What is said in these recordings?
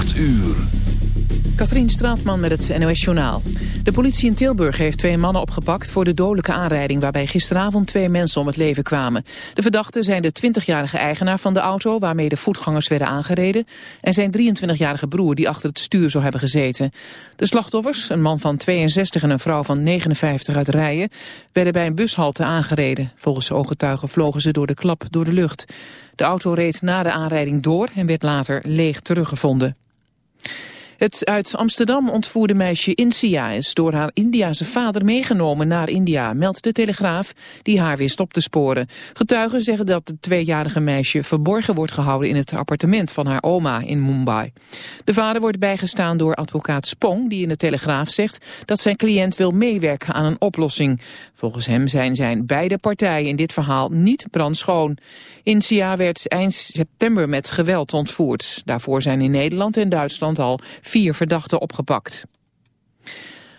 8 uur. Katrien Straatman met het NOS Journaal. De politie in Tilburg heeft twee mannen opgepakt voor de dodelijke aanrijding... waarbij gisteravond twee mensen om het leven kwamen. De verdachten zijn de 20-jarige eigenaar van de auto... waarmee de voetgangers werden aangereden... en zijn 23-jarige broer die achter het stuur zou hebben gezeten. De slachtoffers, een man van 62 en een vrouw van 59 uit Rijen... werden bij een bushalte aangereden. Volgens ooggetuigen vlogen ze door de klap door de lucht. De auto reed na de aanrijding door en werd later leeg teruggevonden. Het uit Amsterdam ontvoerde meisje Insia is door haar Indiase vader meegenomen naar India, meldt de Telegraaf, die haar wist op te sporen. Getuigen zeggen dat het tweejarige meisje verborgen wordt gehouden in het appartement van haar oma in Mumbai. De vader wordt bijgestaan door advocaat Spong, die in de Telegraaf zegt dat zijn cliënt wil meewerken aan een oplossing. Volgens hem zijn zijn beide partijen in dit verhaal niet brandschoon. Insia werd eind september met geweld ontvoerd. Daarvoor zijn in Nederland en Duitsland al vier verdachten opgepakt.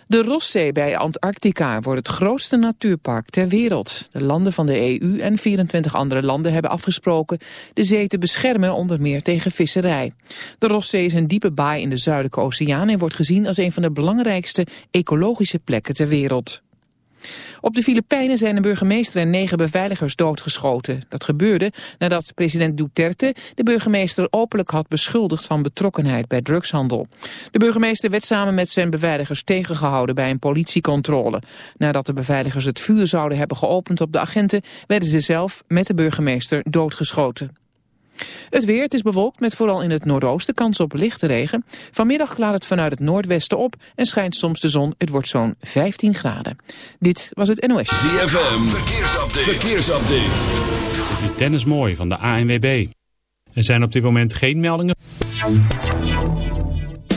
De Rosszee bij Antarctica wordt het grootste natuurpark ter wereld. De landen van de EU en 24 andere landen hebben afgesproken de zee te beschermen onder meer tegen visserij. De Rosszee is een diepe baai in de Zuidelijke Oceaan en wordt gezien als een van de belangrijkste ecologische plekken ter wereld. Op de Filipijnen zijn een burgemeester en negen beveiligers doodgeschoten. Dat gebeurde nadat president Duterte de burgemeester openlijk had beschuldigd van betrokkenheid bij drugshandel. De burgemeester werd samen met zijn beveiligers tegengehouden bij een politiecontrole. Nadat de beveiligers het vuur zouden hebben geopend op de agenten, werden ze zelf met de burgemeester doodgeschoten. Het weer, het is bewolkt met vooral in het noordoosten kans op lichte regen. Vanmiddag klaart het vanuit het noordwesten op en schijnt soms de zon. Het wordt zo'n 15 graden. Dit was het NOS. ZFM, verkeersupdate. verkeersupdate. Dit is Dennis Mooi van de ANWB. Er zijn op dit moment geen meldingen.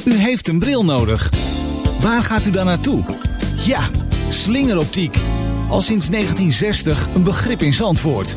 U heeft een bril nodig. Waar gaat u dan naartoe? Ja, slingeroptiek. Al sinds 1960 een begrip in Zandvoort.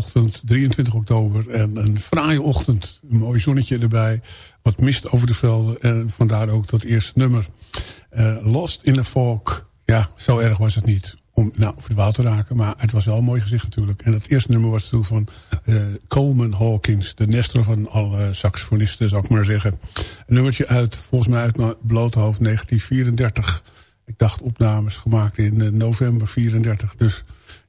Zondagochtend 23 oktober. En een fraaie ochtend. Een mooi zonnetje erbij. Wat mist over de velden. En vandaar ook dat eerste nummer. Uh, Lost in the Fog. Ja, zo erg was het niet. Om nou, verdwaald te raken. Maar het was wel een mooi gezicht natuurlijk. En het eerste nummer was toen van uh, Coleman Hawkins. De Nestor van alle saxofonisten, zou ik maar zeggen. Een nummertje uit, volgens mij uit mijn blote hoofd, 1934. Ik dacht opnames gemaakt in uh, november 34. Dus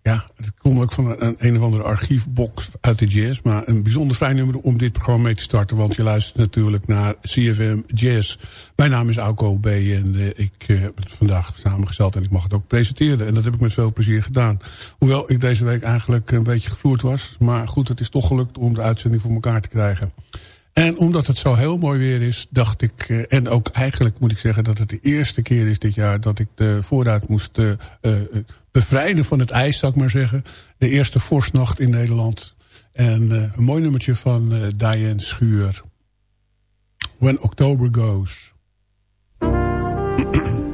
ja, het komt ook van een, een of andere archiefbox uit de jazz. Maar een bijzonder fijn nummer om dit programma mee te starten. Want je luistert natuurlijk naar CFM Jazz. Mijn naam is Auko B. En uh, ik uh, heb het vandaag samengesteld en ik mag het ook presenteren. En dat heb ik met veel plezier gedaan. Hoewel ik deze week eigenlijk een beetje gevloerd was. Maar goed, het is toch gelukt om de uitzending voor elkaar te krijgen. En omdat het zo heel mooi weer is, dacht ik... Uh, en ook eigenlijk moet ik zeggen dat het de eerste keer is dit jaar... dat ik de voorraad moest bevrijden van het ijs, zou ik maar zeggen. De eerste vorstnacht in Nederland. En een mooi nummertje van Diane Schuur. When October Goes.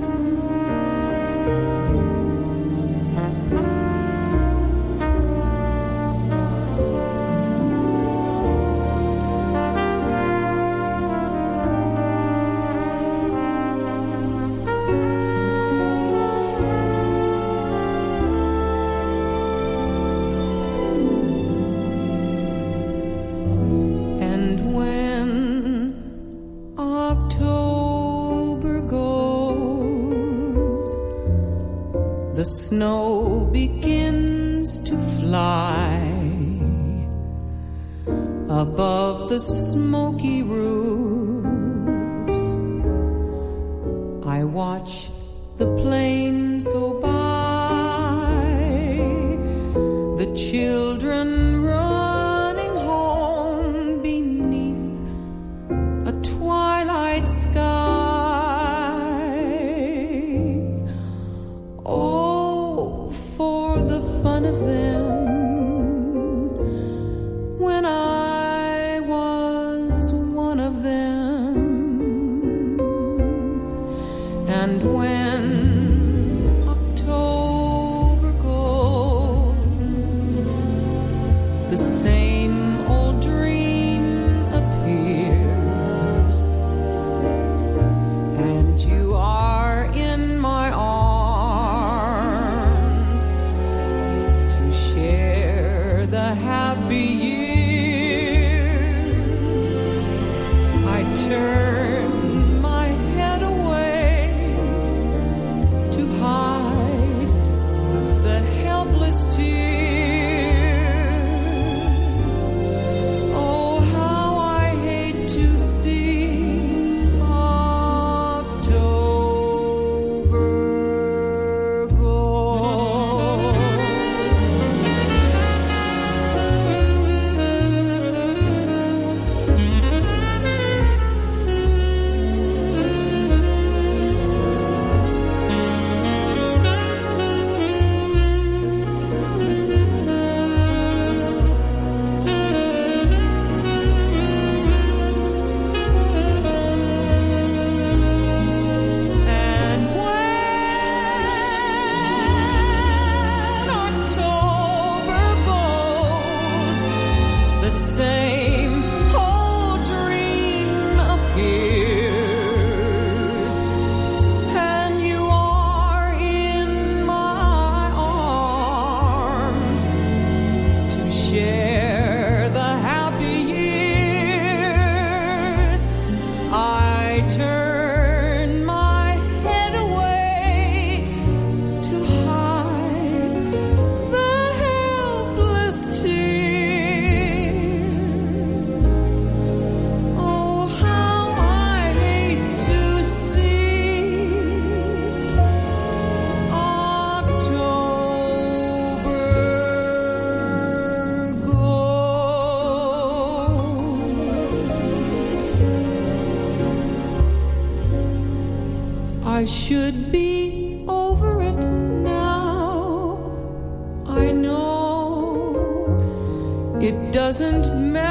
I should be over it now. I know it doesn't matter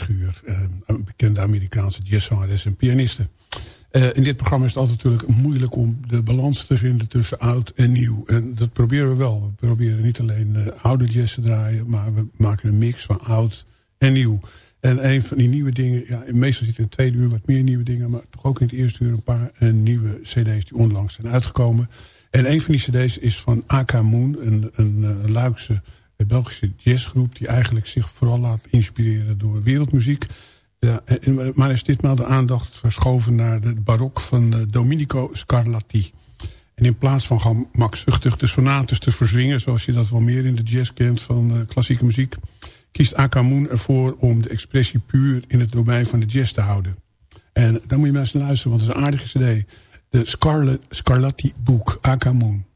Eh, een bekende Amerikaanse jazzzangeres en pianiste. Eh, in dit programma is het altijd natuurlijk moeilijk om de balans te vinden tussen oud en nieuw. En dat proberen we wel. We proberen niet alleen eh, oude jazz te draaien, maar we maken een mix van oud en nieuw. En een van die nieuwe dingen, ja, meestal zit in het tweede uur wat meer nieuwe dingen, maar toch ook in het eerste uur een paar nieuwe cd's die onlangs zijn uitgekomen. En een van die cd's is van AK Moon, een, een, Luikse een Belgische jazzgroep die eigenlijk zich vooral laat inspireren door wereldmuziek. Ja, en- maar is ditmaal de aandacht verschoven naar de barok van eh, Domenico Scarlatti. En in plaats van gemakzuchtig de sonates te verzwingen... zoals je dat wel meer in de jazz kent van eh, klassieke muziek... kiest Akamoon ervoor om de expressie puur in het domein van de jazz te houden. En daar moet je maar eens naar luisteren, want het is een aardige cd. De Scarlatti boek, Akamoon.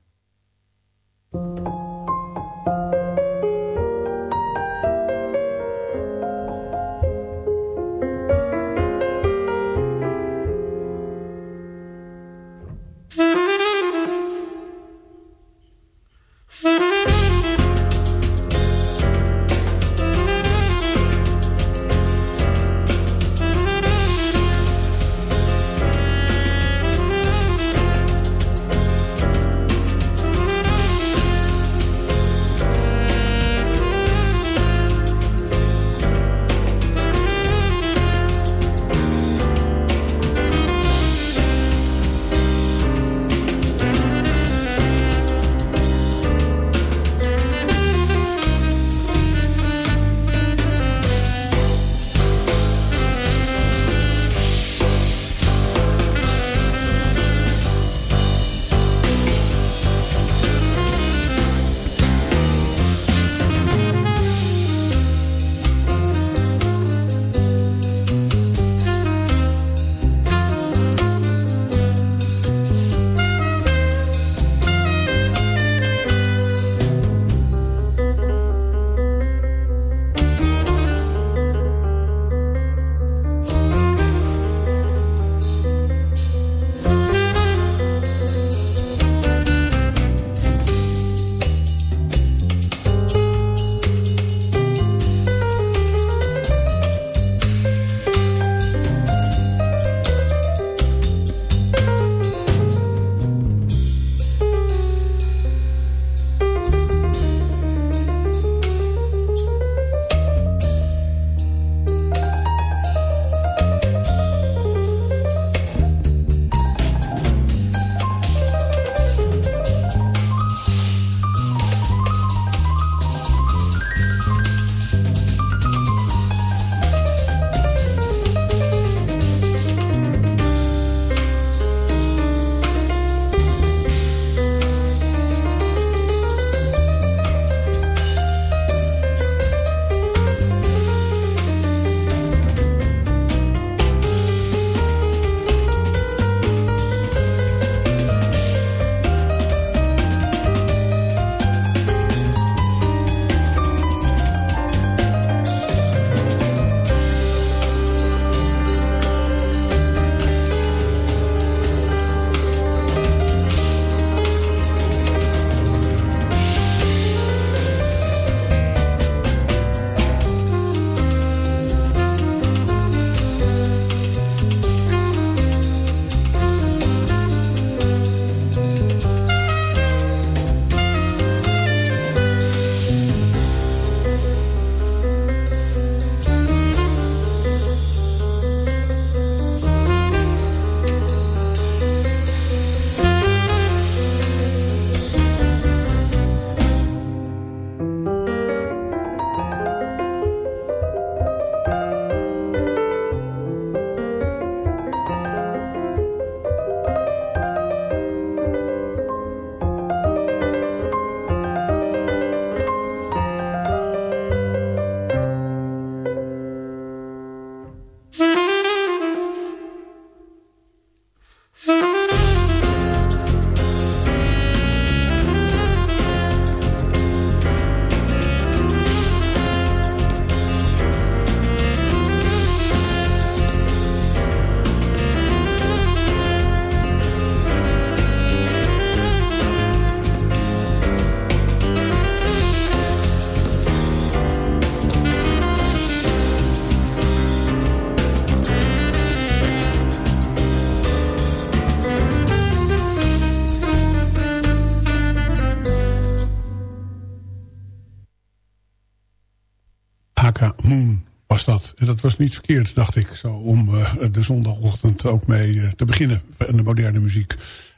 Was niet verkeerd, dacht ik, zo om eh, de zondagochtend ook mee eh, te beginnen. van de moderne muziek.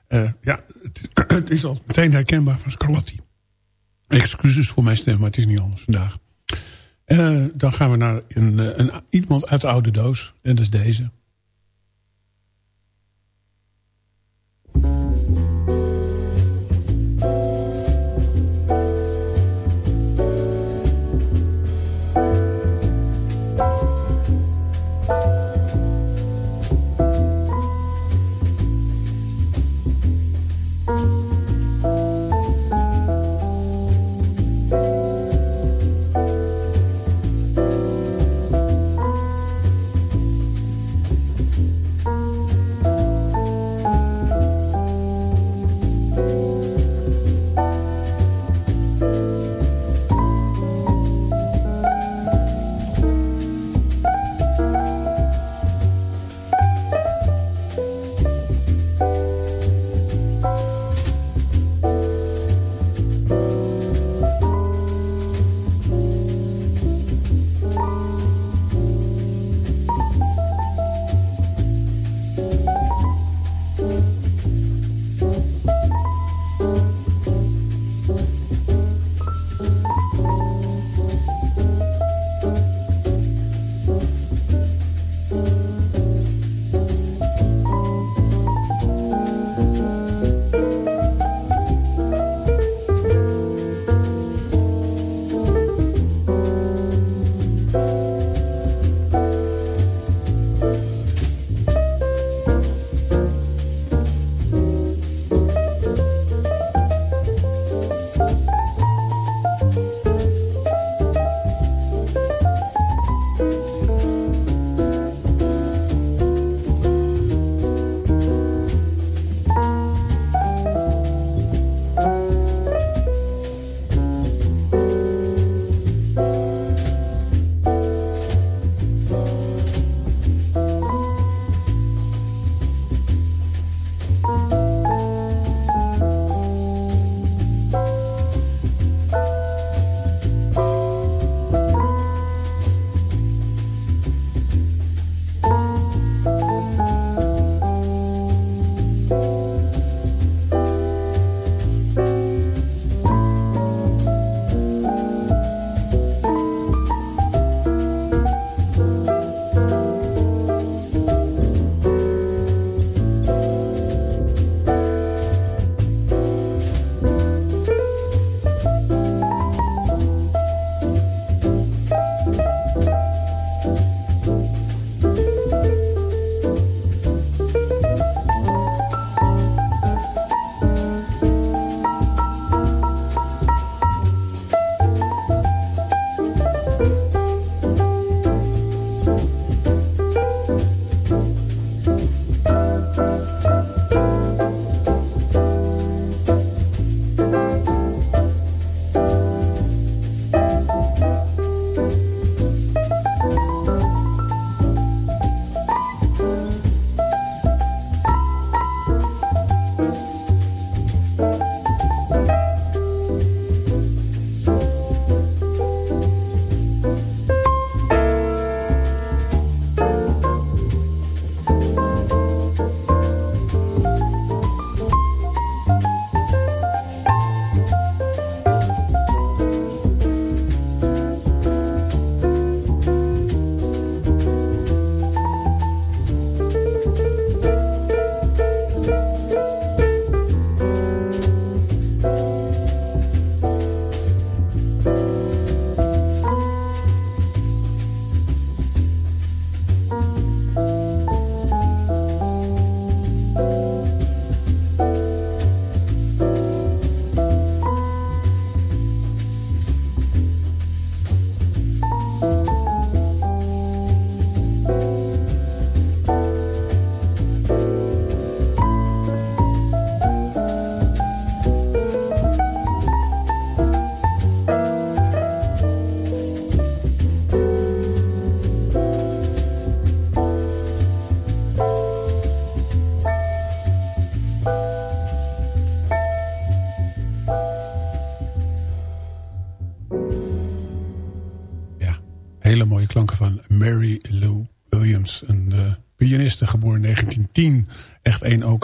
Eh, ja, het, is al meteen herkenbaar van Scarlatti. Excuses voor mijn stem, maar het is niet anders vandaag. Dan gaan we naar een, een, iemand uit de oude doos. En dat is deze.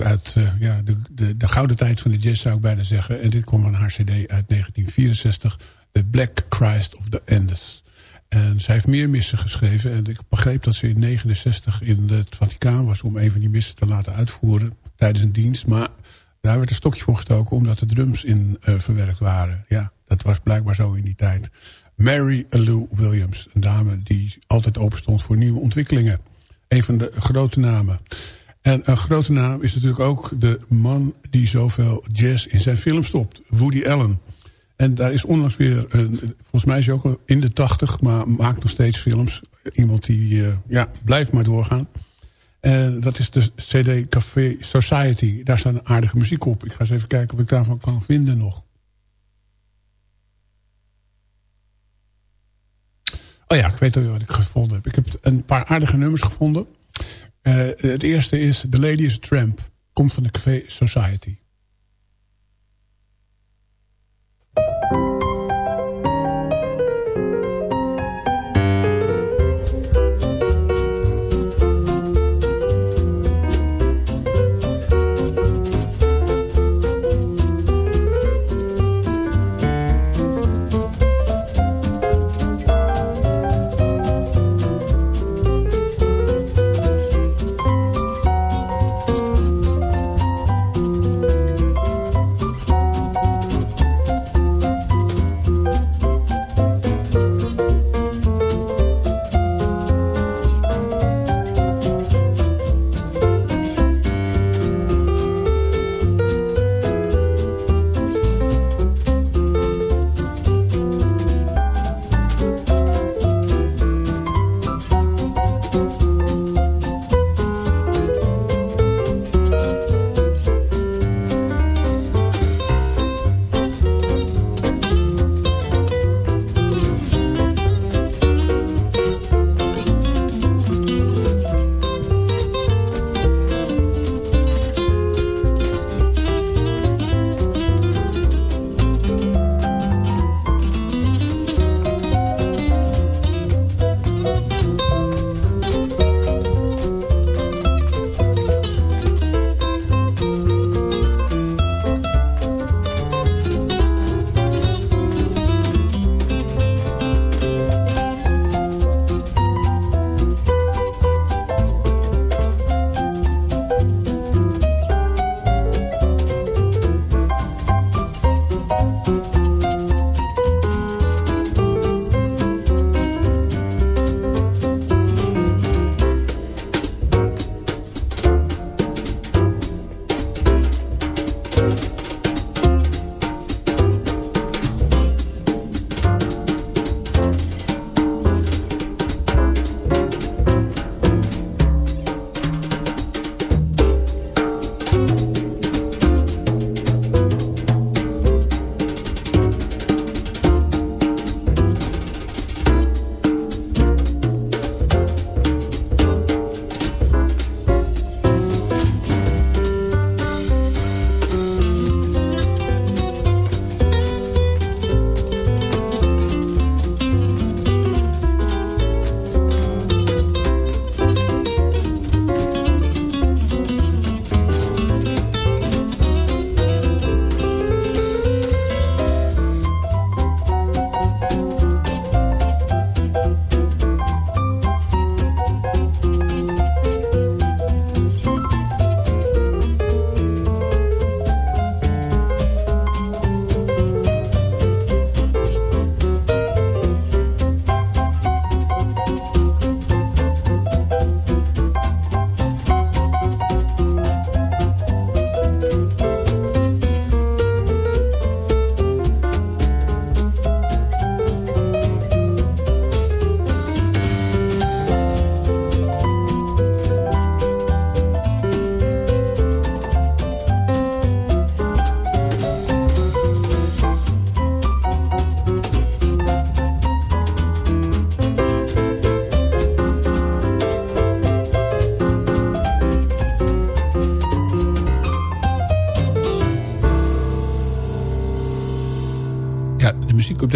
Uit uh, ja, de, de, de gouden tijd van de jazz zou ik bijna zeggen. En dit kwam van haar cd uit 1964. The Black Christ of the Andes. En zij heeft meer missen geschreven. En ik begreep dat ze in 69 in het Vaticaan was... om een van die missen te laten uitvoeren tijdens een dienst. Maar daar werd een stokje voor gestoken omdat de drums in uh, verwerkt waren. Ja, dat was blijkbaar zo in die tijd. Mary Lou Williams, een dame die altijd open stond voor nieuwe ontwikkelingen. Een van de grote namen. En een grote naam is natuurlijk ook de man die zoveel jazz in zijn film stopt. Woody Allen. En daar is onlangs weer, een, volgens mij is hij ook in de tachtig, maar maakt nog steeds films. Iemand die, uh, ja, blijft maar doorgaan. En dat is de CD Café Society. Daar staat aardige muziek op. Ik ga eens even kijken of ik daarvan kan vinden nog. Oh ja, ik weet al wat ik gevonden heb. Ik heb een paar aardige nummers gevonden. Uh, het eerste is The Lady is a Tramp. Komt van de Café Society.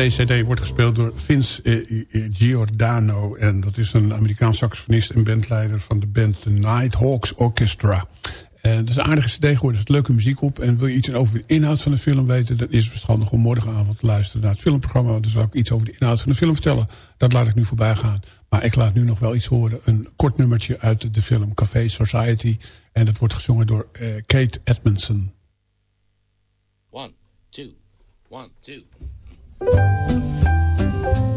Cd wordt gespeeld door Vince eh, eh, Giordano. En dat is een Amerikaans saxofonist en bandleider van de band The Nighthawks Orchestra. En dat is een aardige cd geworden, er zit leuke muziek op. En wil je iets over de inhoud van de film weten... dan is het verstandig om morgenavond te luisteren naar het filmprogramma. Dan zal ik iets over de inhoud van de film vertellen. Dat laat ik nu voorbij gaan. Maar ik laat nu nog wel iets horen. Een kort nummertje uit de film Café Society. En dat wordt gezongen door eh, Kate Edmondson. One, two, one, two. In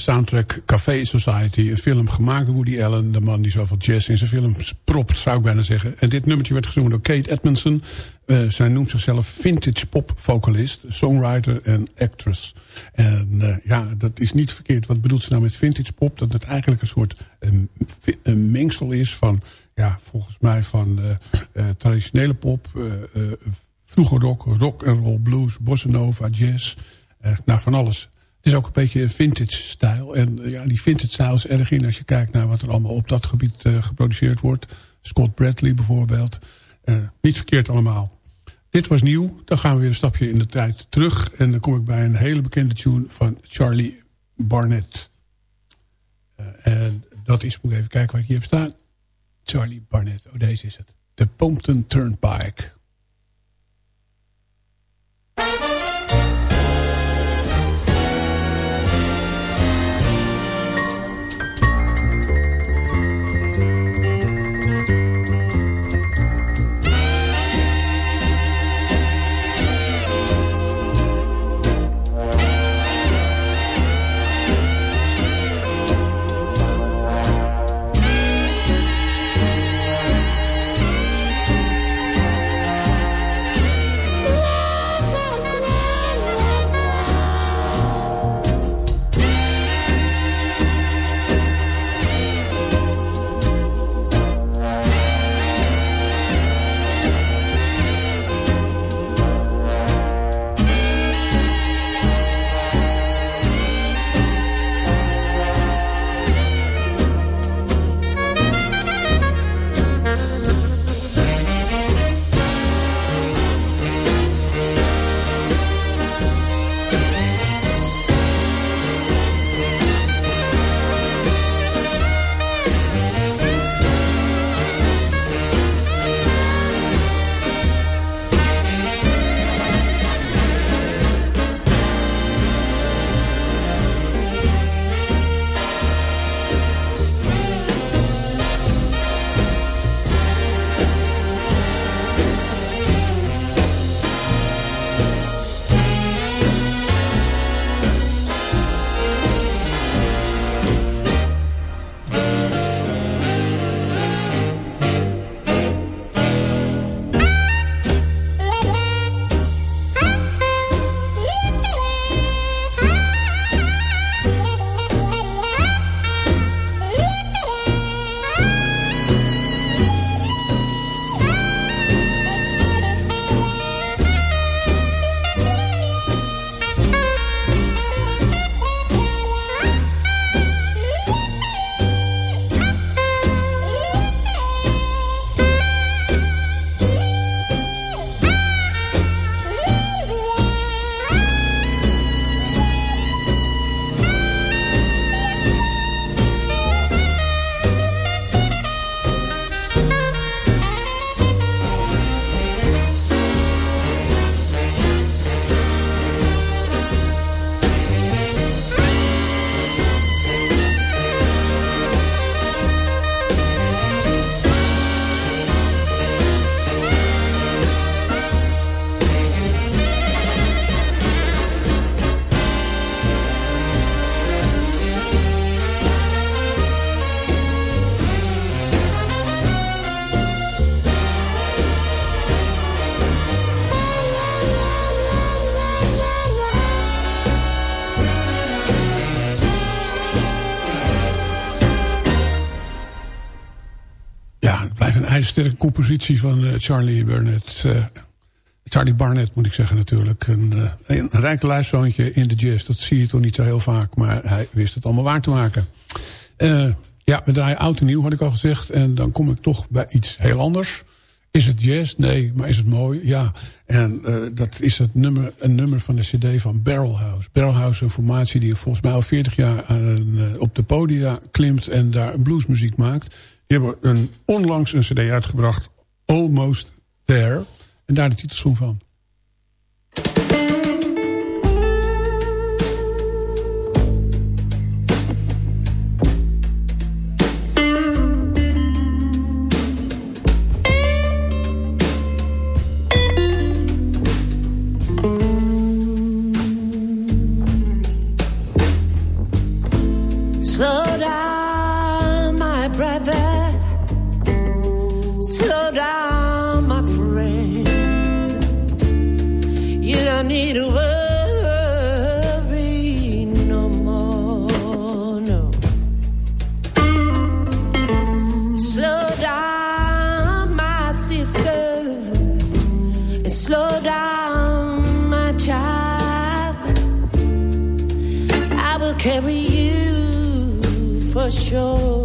soundtrack Café Society. Een film gemaakt door Woody Allen. De man die zoveel jazz in zijn films propt, zou ik bijna zeggen. En dit nummertje werd gezongen door Kate Edmondson. Eh, zij noemt zichzelf vintage pop vocalist, songwriter en actress. En eh, ja, dat is niet verkeerd. Wat bedoelt ze nou met vintage pop? Dat het eigenlijk een soort een mengsel is van... Ja, volgens mij van eh, traditionele pop, eh, eh, vroege rock, rock and roll, blues, bossa nova, jazz. nou, van alles. Is ook een beetje vintage stijl. En eh, ja, die vintage stijl is erg in als je kijkt naar wat er allemaal op dat gebied eh, geproduceerd wordt. Scott Bradley bijvoorbeeld. Eh, niet verkeerd allemaal. Dit was nieuw. Dan gaan we weer een stapje in de tijd terug. En dan kom ik bij een hele bekende tune van Charlie Barnett. En dat is, moet ik even kijken waar ik hier heb staan. Charlie Barnett. Oh, deze is het. De Pompton Turnpike. Compositie van eh, Charlie Burnett. eh, Charlie Barnett moet ik zeggen natuurlijk. Een, eh, een luiszoontje in de jazz. Dat zie je toch niet zo heel vaak. Maar hij wist het allemaal waar te maken. Ja, we draaien oud en nieuw had ik al gezegd. En dan kom ik toch bij iets heel anders. Is het jazz? Nee. Maar is het mooi? Ja. En dat is het nummer, een nummer van de cd van Barrelhouse. Barrelhouse, een formatie die volgens mij al 40 jaar aan, op de podia klimt... en daar bluesmuziek maakt. Die hebben een, onlangs een cd uitgebracht. Almost There. En daar de titelsong van. Sure.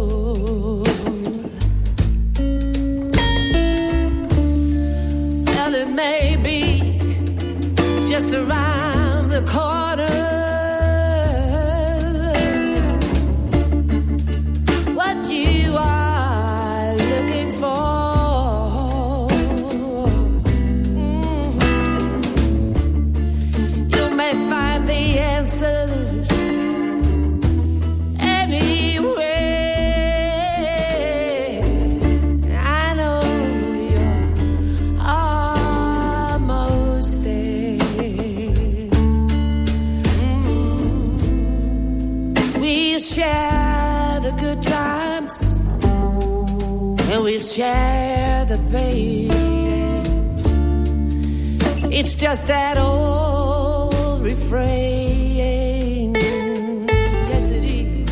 Just that old refrain. Yes, it is.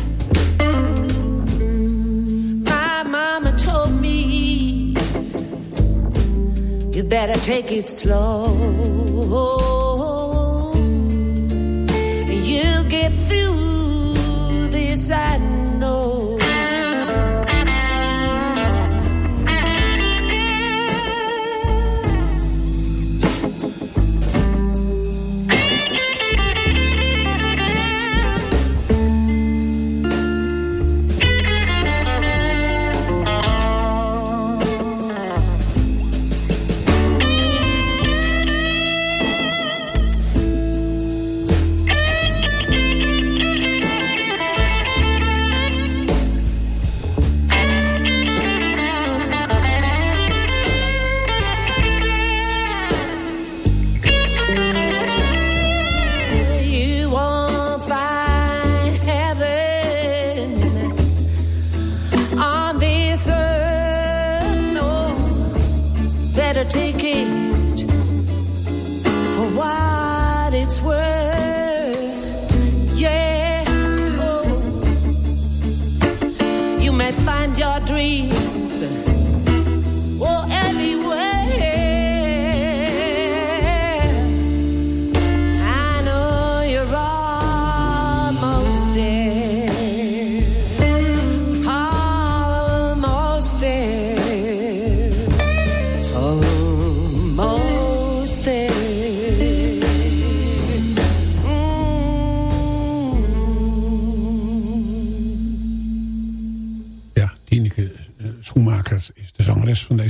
My mama told me you better take it slow.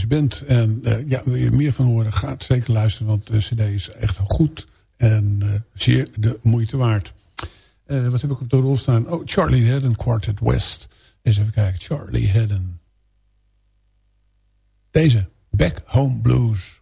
Band. En eh, ja, wil je meer van horen, ga zeker luisteren. Want de cd is echt goed en eh, zeer de moeite waard. Eh, wat heb ik op de rol staan? Oh, Charlie Haddon Quartet West. Eens even kijken. Charlie Haddon. Deze. Back Home Blues.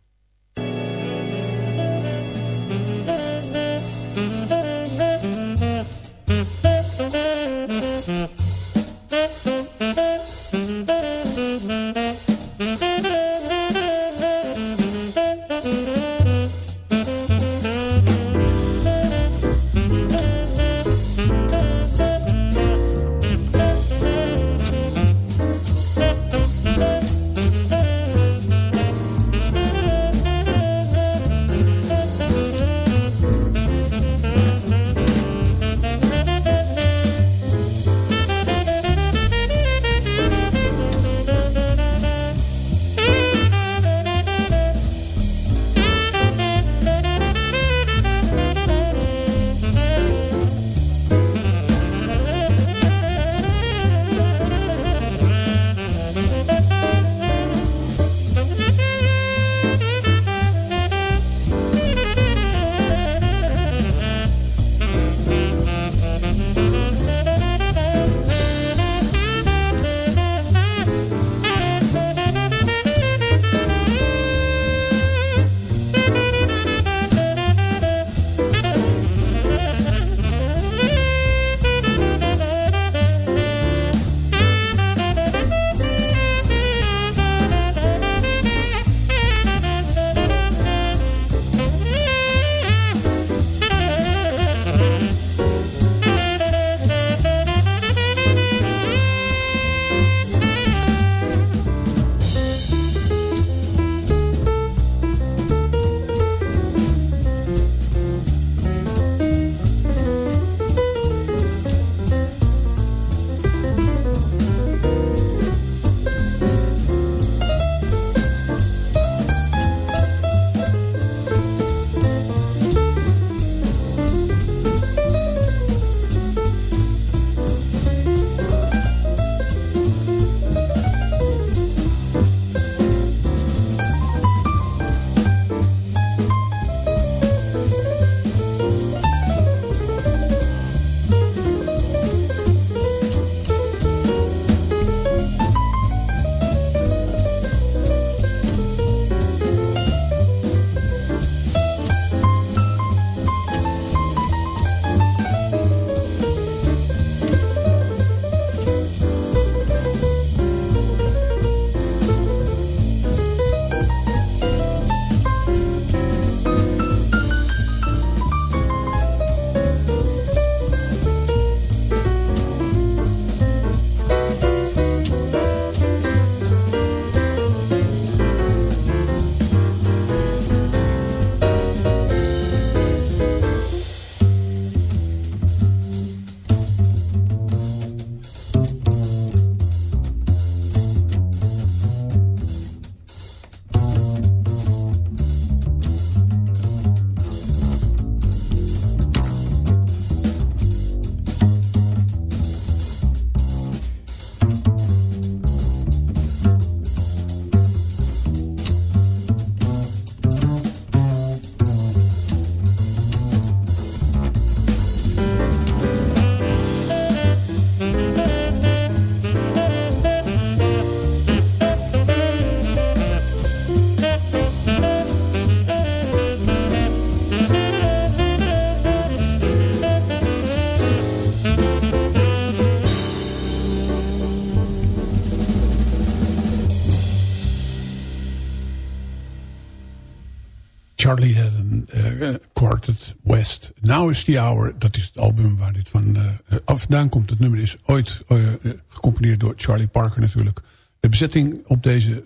Charlie Haddon uh, Quartet West. Now is the Hour, dat is het album waar dit van uh, vandaan komt. Het nummer is ooit uh, gecomponeerd door Charlie Parker natuurlijk. De bezetting op deze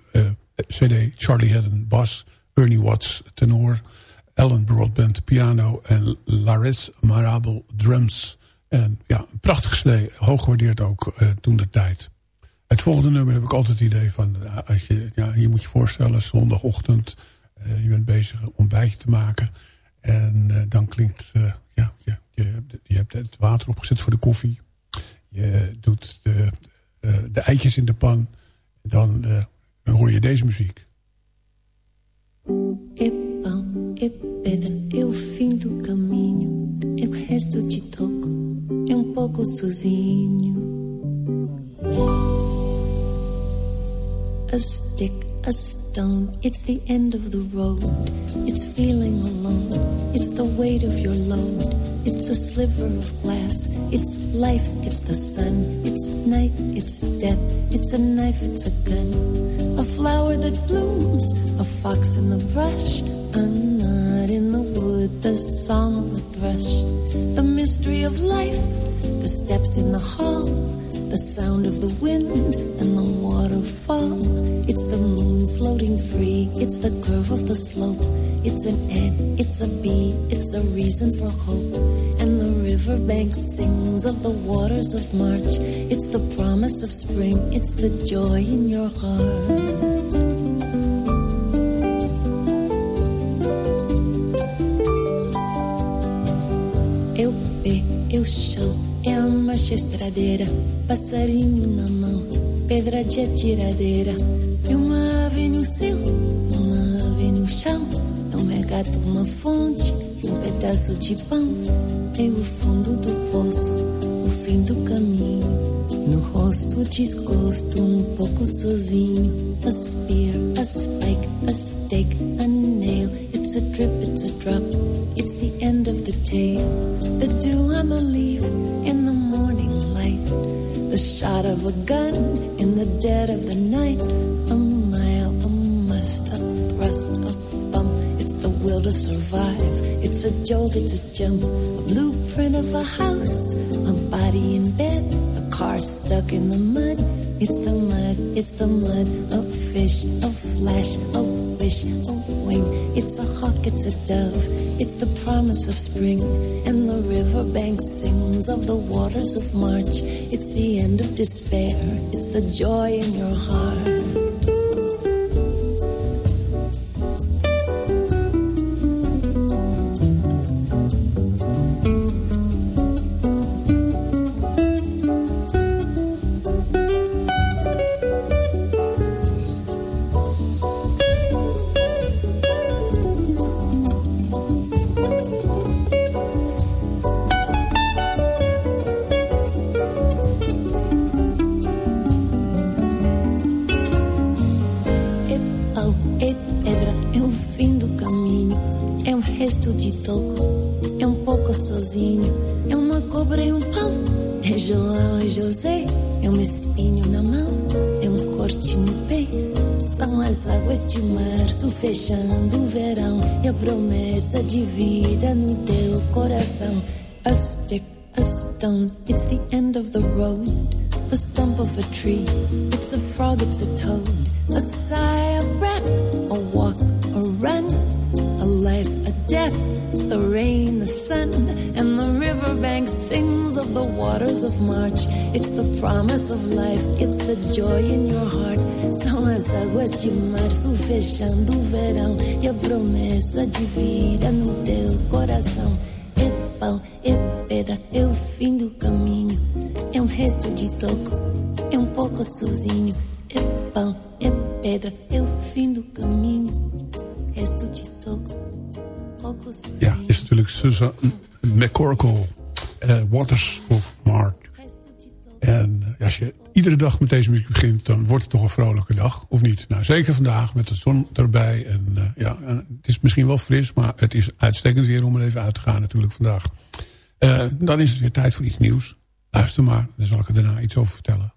cd, Charlie Haddon bas, Ernie Watts tenor... Alan Broadbent piano en Laris Marable drums. En ja, een prachtig cd, hoog gewaardeerd ook toen de tijd. Het volgende nummer heb ik altijd het idee van... Als je, ja, je moet je voorstellen, zondagochtend je bent bezig een ontbijtje te maken. En uh, dan klinkt, uh, ja, je, je, je, hebt het water opgezet voor de koffie. Je doet de, de eitjes in de pan. Dan, dan hoor je deze muziek. É pão, é pedra, fim do caminho. O resto de toco, é um pouco sozinho. A stick a stone. It's the end of the road. It's feeling alone. It's the weight of your load. It's a sliver of glass. It's life. It's the sun. It's night. It's death. It's a knife. It's a gun. A flower that blooms. A fox in the brush. A knot in the wood. The song of a thrush. The mystery of life. The steps in the hall. The sound of the wind and the waterfall. It's the moon floating free. It's the curve of the slope. It's an ant, it's a bee, it's a reason for hope. And the riverbank sings of the waters of March. It's the promise of spring, it's the joy in your heart. Eu pé, eu marcha estradeira, passarinho na mão, pedra de atiradeira. É uma ave no céu, uma ave no chão. É um regato, uma fonte e um pedaço de pão. É o fundo do poço, o fim do caminho. No rosto, desgosto, um pouco sozinho. A spear, a spike, a stake, gun in the dead of the night. A mile, a must, a thrust, a bump. It's the will to survive. It's a jolt, it's a jump. A blueprint of a house. A body in bed. A car stuck in the joy in your heart. É pouco sozinho. É uma cobra e um pau. É João e José, é um espinho na mão, é um corte no pé. São as águas de março fechando o verão. E a promessa de vida no teu coração. A stick, a stone, it's the end of the road. The stump of a tree, it's a frog, it's a toad. A sigh, a breath, a walk, a run, a life, death, the rain, the sun, and the riverbank sings of the waters of March. It's the promise of life, it's the joy in your heart. São as águas de março fechando o verão e a promessa de vida no teu coração. É pau, é pedra, é o fim do caminho, é um resto de toco, é um pouco sozinho. É pau, é pedra, é o fim do caminho, resto de toco. Ja, is natuurlijk Susan McCorkle. eh, Waters of March. En eh, als je iedere dag met deze muziek begint... dan wordt het toch een vrolijke dag, of niet? Nou, zeker vandaag met de zon erbij. En eh, ja, het is misschien wel fris... maar het is uitstekend weer om er even uit te gaan natuurlijk vandaag. Dan is het weer tijd voor iets nieuws. Luister maar, dan zal ik er daarna iets over vertellen.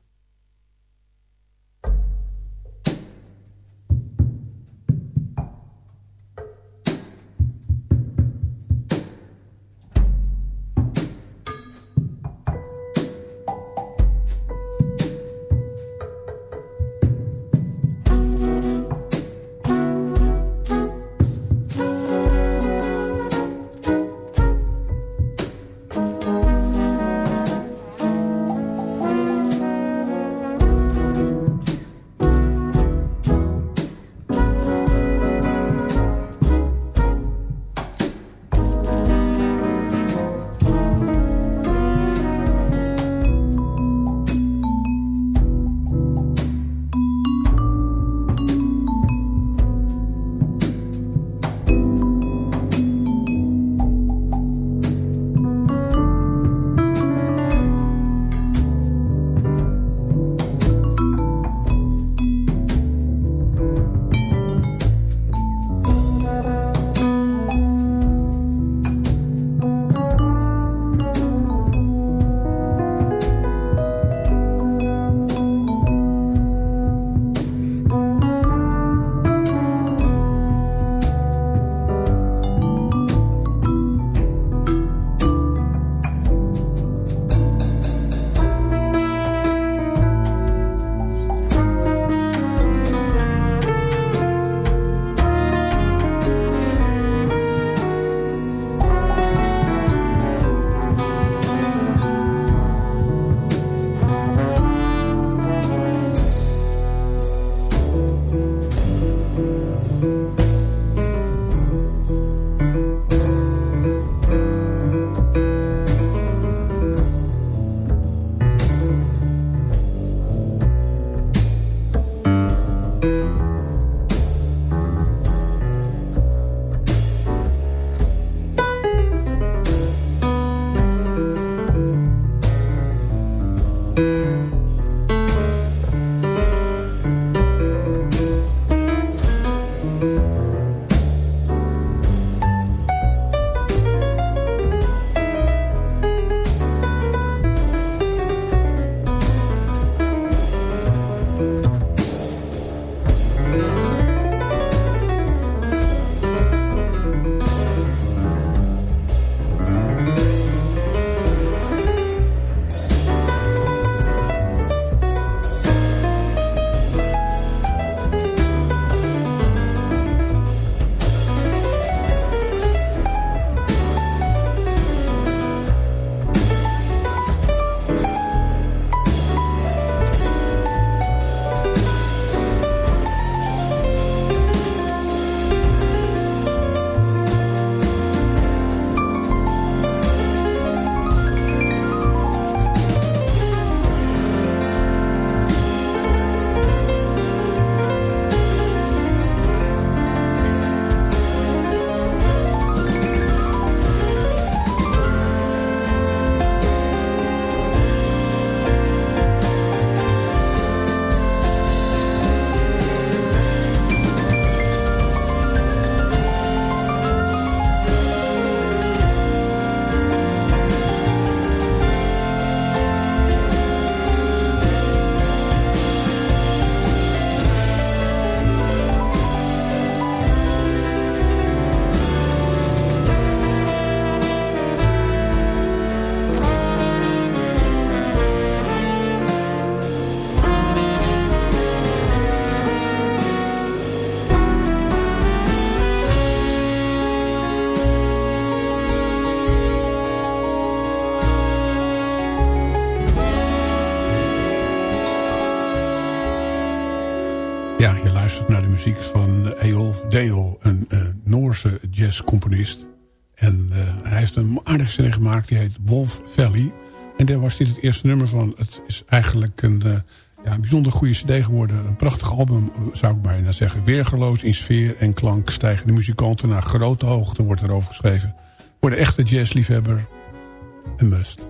Ja, je luistert naar de muziek van Eolf Deo, een uh, Noorse jazzcomponist. En uh, hij heeft een aardige CD gemaakt, die heet Wolf Valley. En daar was dit het eerste nummer van. Het is eigenlijk een, ja, bijzonder goede cd geworden. Een prachtig album, zou ik bijna zeggen. Weergeloos in sfeer en klank stijgen de muzikanten naar grote hoogte, wordt erover geschreven. Voor de echte jazzliefhebber, een must.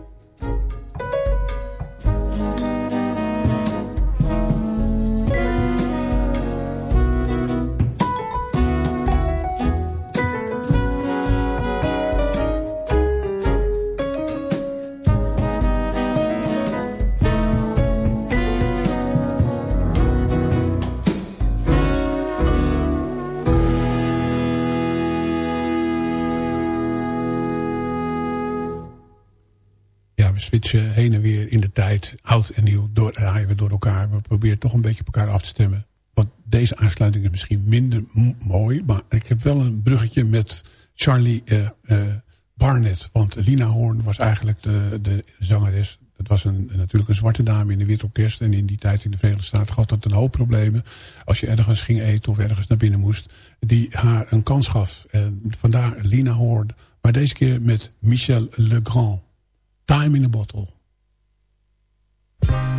En nieuw doordraaien we door elkaar. We proberen toch een beetje op elkaar af te stemmen. Want deze aansluiting is misschien minder mooi. Maar ik heb wel een bruggetje met Charlie uh, Barnett. Want Lina Horn was eigenlijk de, de zangeres. Het was een, natuurlijk een zwarte dame in de Wit Orkest. En in die tijd in de Verenigde Staten had dat een hoop problemen. Als je ergens ging eten of ergens naar binnen moest. Die haar een kans gaf. En vandaar Lina Horn. Maar deze keer met Michel Legrand. Time in a Bottle. Lina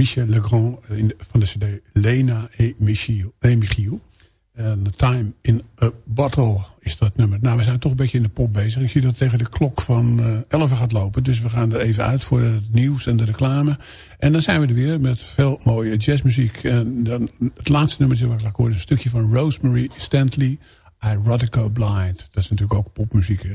Michel Legrand in, van de cd Lena e Michiel. E The Time in a Bottle is dat nummer. Nou, we zijn toch een beetje in de pop bezig. Ik zie dat tegen de klok van uh, 11 gaat lopen. Dus we gaan er even uit voor het nieuws en de reclame. En dan zijn we er weer met veel mooie jazzmuziek. En dan het laatste nummertje wat ik laat horen een stukje van Rosemary Stanley. Erotica Blind. Dat is natuurlijk ook popmuziek, hè?